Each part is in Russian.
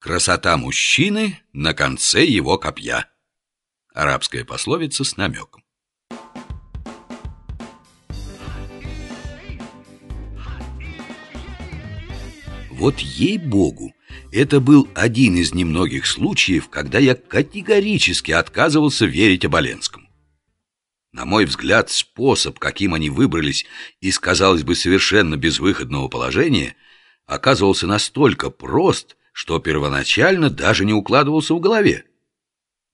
Красота мужчины на конце его копья. Арабская пословица с намеком. Вот ей-богу, это был один из немногих случаев, когда я категорически отказывался верить Оболенскому. На мой взгляд, способ, каким они выбрались из, казалось бы, совершенно безвыходного положения, оказывался настолько прост, что первоначально даже не укладывался в голове.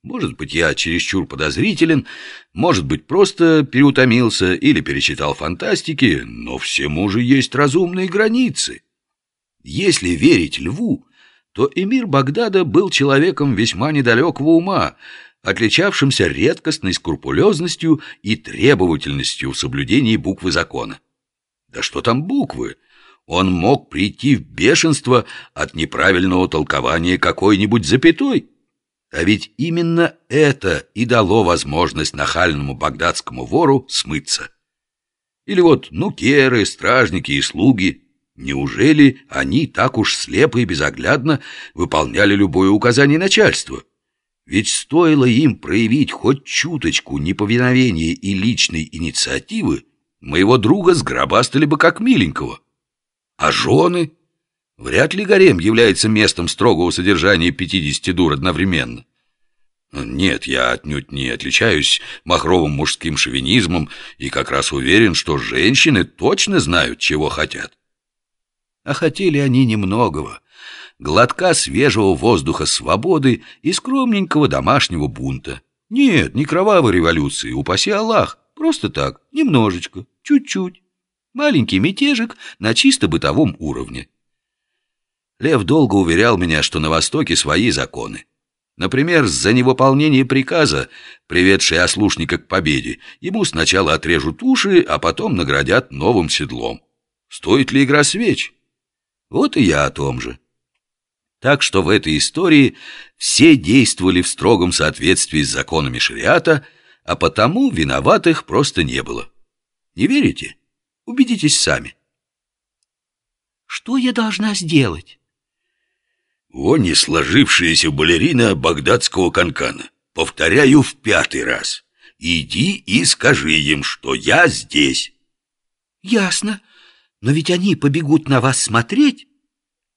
Может быть, я чересчур подозрителен, может быть, просто переутомился или перечитал фантастики, но всему же есть разумные границы. Если верить Льву, то эмир Багдада был человеком весьма недалекого ума, отличавшимся редкостной скрупулезностью и требовательностью в соблюдении буквы закона. Да что там буквы? Он мог прийти в бешенство от неправильного толкования какой-нибудь запятой. А ведь именно это и дало возможность нахальному багдадскому вору смыться. Или вот нукеры, стражники и слуги. Неужели они так уж слепо и безоглядно выполняли любое указание начальства? Ведь стоило им проявить хоть чуточку неповиновения и личной инициативы, моего друга сгробастали бы как миленького. А жены? Вряд ли гарем является местом строгого содержания пятидесяти дур одновременно. Нет, я отнюдь не отличаюсь махровым мужским шовинизмом и как раз уверен, что женщины точно знают, чего хотят. А хотели они немногого. Глотка свежего воздуха свободы и скромненького домашнего бунта. Нет, не кровавой революции, упаси Аллах. Просто так, немножечко, чуть-чуть. Маленький мятежик на чисто бытовом уровне. Лев долго уверял меня, что на Востоке свои законы. Например, за невыполнение приказа, приведший ослушника к победе, ему сначала отрежут уши, а потом наградят новым седлом. Стоит ли игра свеч? Вот и я о том же. Так что в этой истории все действовали в строгом соответствии с законами шариата, а потому виноватых просто не было. Не верите? Убедитесь сами. Что я должна сделать? О, не сложившаяся балерина багдадского канкана. Повторяю в пятый раз. Иди и скажи им, что я здесь. Ясно. Но ведь они побегут на вас смотреть.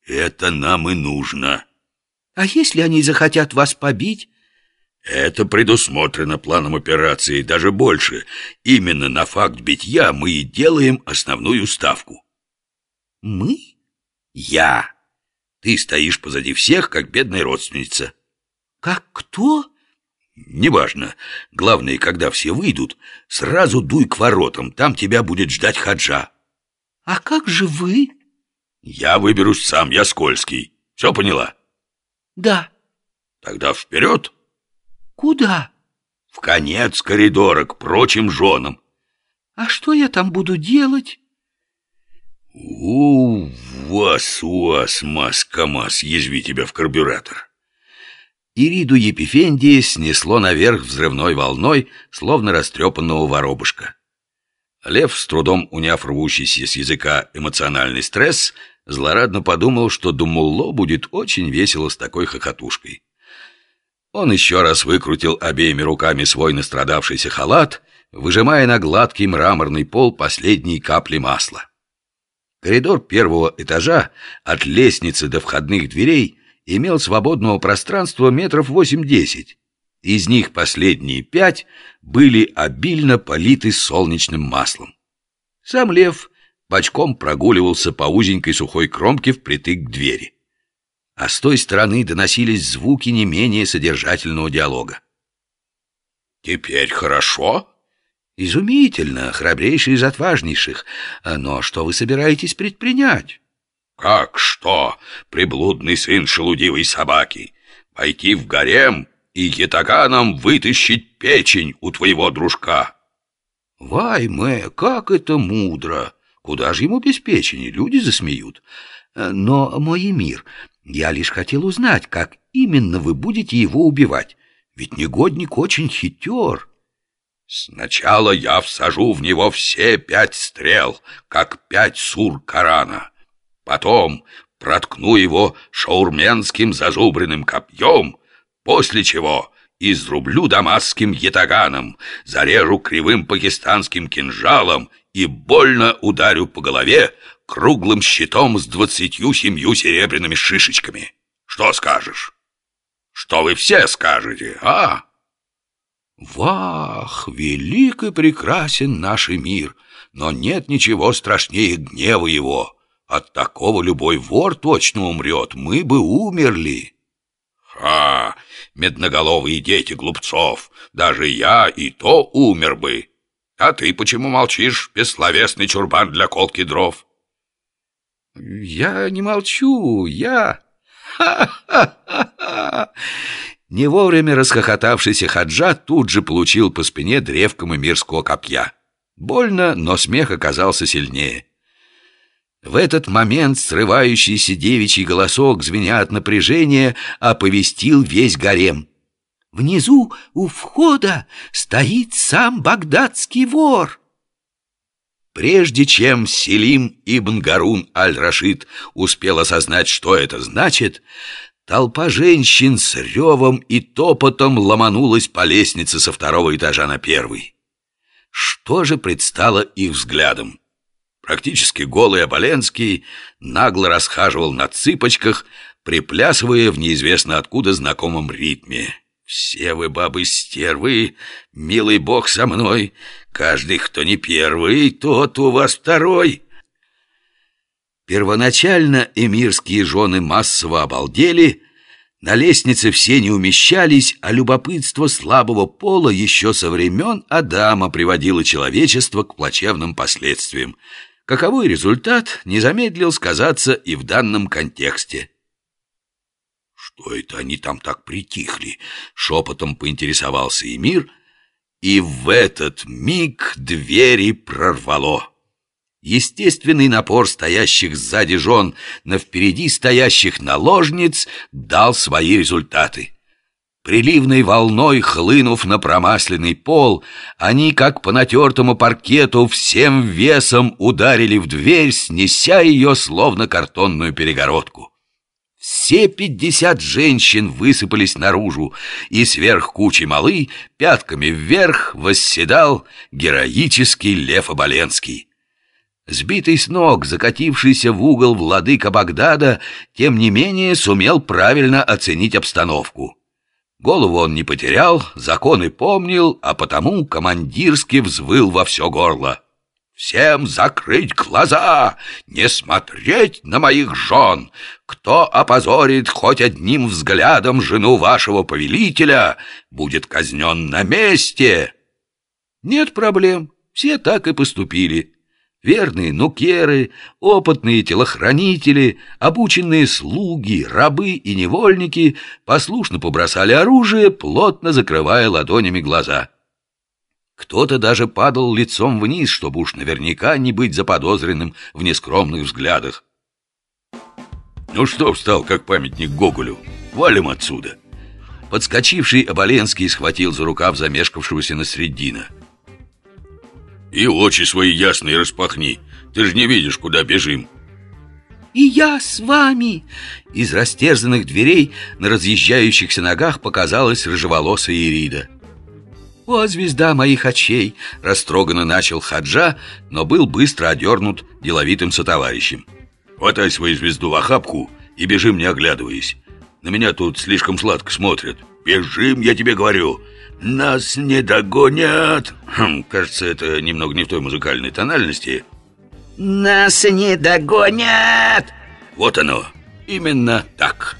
Это нам и нужно. А если они захотят вас побить? Это предусмотрено планом операции, даже больше. Именно на факт битья мы и делаем основную ставку. Мы? Я. Ты стоишь позади всех, как бедная родственница. Как кто? Неважно. Главное, когда все выйдут, сразу дуй к воротам, там тебя будет ждать хаджа. А как же вы? Я выберусь сам, я скользкий. Все поняла? Да. Тогда вперед. Куда? В конец коридора, к прочим женам. А что я там буду делать? У вас, у вас, мас-камаз, язви тебя в карбюратор. Ириду Епифендии снесло наверх взрывной волной, словно растрепанного воробушка. Лев, с трудом уняв рвущийся с языка эмоциональный стресс, злорадно подумал, что Думулло будет очень весело с такой хохотушкой. Он еще раз выкрутил обеими руками свой настрадавшийся халат, выжимая на гладкий мраморный пол последние капли масла. Коридор первого этажа от лестницы до входных дверей имел свободного пространства метров восемь-десять. Из них последние пять были обильно политы солнечным маслом. Сам лев бочком прогуливался по узенькой сухой кромке впритык к двери а с той стороны доносились звуки не менее содержательного диалога. «Теперь хорошо?» «Изумительно, храбрейший из отважнейших. Но что вы собираетесь предпринять?» «Как что, приблудный сын шелудивой собаки? Пойти в гарем и ятаганом вытащить печень у твоего дружка?» «Вай, Мэ, как это мудро! Куда же ему без печени? Люди засмеют. Но, мой мир, я лишь хотел узнать, как именно вы будете его убивать. Ведь негодник очень хитер. Сначала я всажу в него все пять стрел, как пять сур Корана. Потом проткну его шаурменским зазубренным копьем, после чего изрублю дамасским ятаганом, зарежу кривым пакистанским кинжалом и больно ударю по голове круглым щитом с двадцатью семью серебряными шишечками. Что скажешь? Что вы все скажете, а? Вах, велик и прекрасен наш мир, но нет ничего страшнее гнева его. От такого любой вор точно умрет, мы бы умерли. Ха, медноголовые дети глупцов, даже я и то умер бы. А ты почему молчишь, бессловесный чурбан для колки дров? Я не молчу, я... Ха-ха-ха! Не вовремя расхохотавшийся Хаджа тут же получил по спине древком мирского копья. Больно, но смех оказался сильнее. В этот момент срывающийся девичий голосок, звеня от напряжения, оповестил весь гарем. «Внизу, у входа, стоит сам багдадский вор!» Прежде чем Селим ибн Гарун аль-Рашид успел осознать, что это значит, толпа женщин с ревом и топотом ломанулась по лестнице со второго этажа на первый. Что же предстало их взглядом? Практически голый Оболенский нагло расхаживал на цыпочках, приплясывая в неизвестно откуда знакомом ритме. «Все вы, бабы-стервы, милый бог со мной, каждый, кто не первый, тот у вас второй». Первоначально эмирские жены массово обалдели, на лестнице все не умещались, а любопытство слабого пола еще со времен Адама приводило человечество к плачевным последствиям. Каковой результат не замедлил сказаться и в данном контексте. «Что это они там так притихли?» — шепотом поинтересовался Эмир, и в этот миг двери прорвало. Естественный напор стоящих сзади жен на впереди стоящих наложниц дал свои результаты. Приливной волной хлынув на промасленный пол, они, как по натертому паркету, всем весом ударили в дверь, снеся ее, словно картонную перегородку. Все пятьдесят женщин высыпались наружу, и сверх кучи малы пятками вверх восседал героический Лев Оболенский. Сбитый с ног, закатившийся в угол владыка Багдада, тем не менее сумел правильно оценить обстановку. Голову он не потерял, законы помнил, а потому командирски взвыл во все горло. «Всем закрыть глаза, не смотреть на моих жен! Кто опозорит хоть одним взглядом жену вашего повелителя, будет казнен на месте!» Нет проблем, все так и поступили верные нукеры, опытные телохранители, обученные слуги, рабы и невольники послушно побросали оружие, плотно закрывая ладонями глаза. Кто-то даже падал лицом вниз, чтобы уж наверняка не быть заподозренным в нескромных взглядах. «Ну что встал, как памятник Гоголю? Валим отсюда!» Подскочивший Оболенский схватил за рукав замешкавшегося на средина. И очи свои ясные распахни Ты же не видишь, куда бежим «И я с вами!» Из растерзанных дверей на разъезжающихся ногах показалась рыжеволосая Ирида «О, звезда моих очей!» – растроганно начал Хаджа, но был быстро одернут деловитым сотоварищем «Хватай свою звезду в охапку и бежим, не оглядываясь На меня тут слишком сладко смотрят Бежим, я тебе говорю!» Нас не догонят. Хм, кажется, это немного не в той музыкальной тональности. Нас не догонят. Вот оно. Именно так.